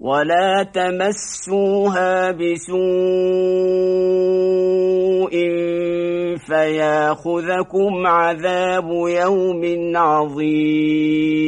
ولا تمسوها بسوء فياخذكم عذاب يوم عظيم